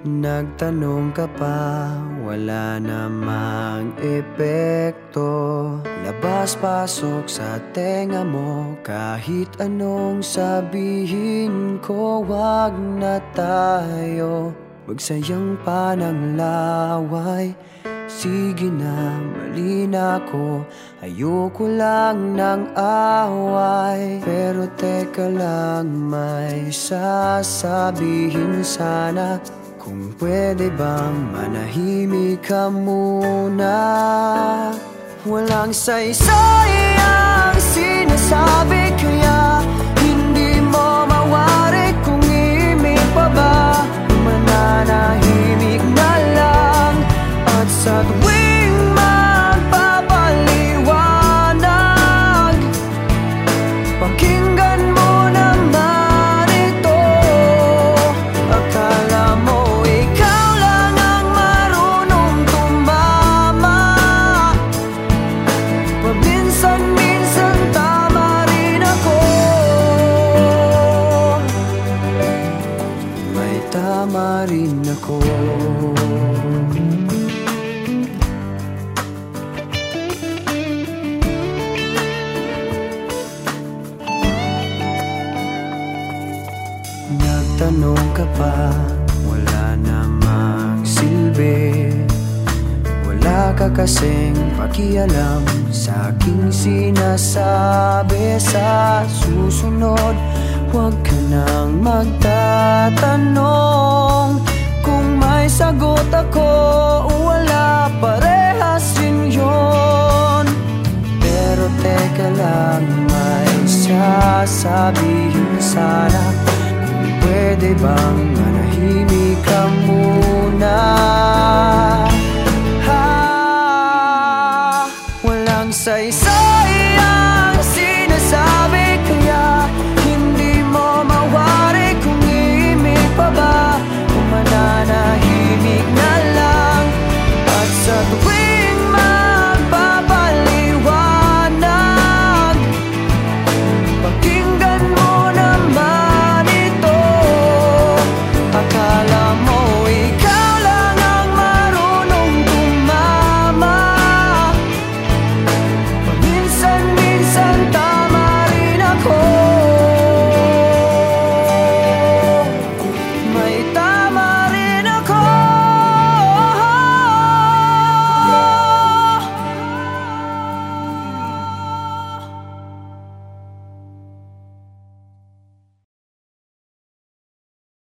Nagtanong ka pa, wala namang epekto. Labas-pasok sa tenga mo Kahit anong sabihin ko, wag na tayo. Magsayang pa ng laway Sige na, mali na ako. Ayoko lang ng away. Pero teka lang, may sasabihin sana kung pwede bang manahimik ka muna. Walang saysay ang sinasabi Kaya tama rin ako. Nagtanong ka pa, wala namang silbi Wala ka kasing pakialam sa aking sinasabi. Sa susunod, huwag ka nang magtatanong may sagot ako, wala parehas rin yun. Pero teka lang, may sasabihin sana Kung pwede bang manahimik ka muna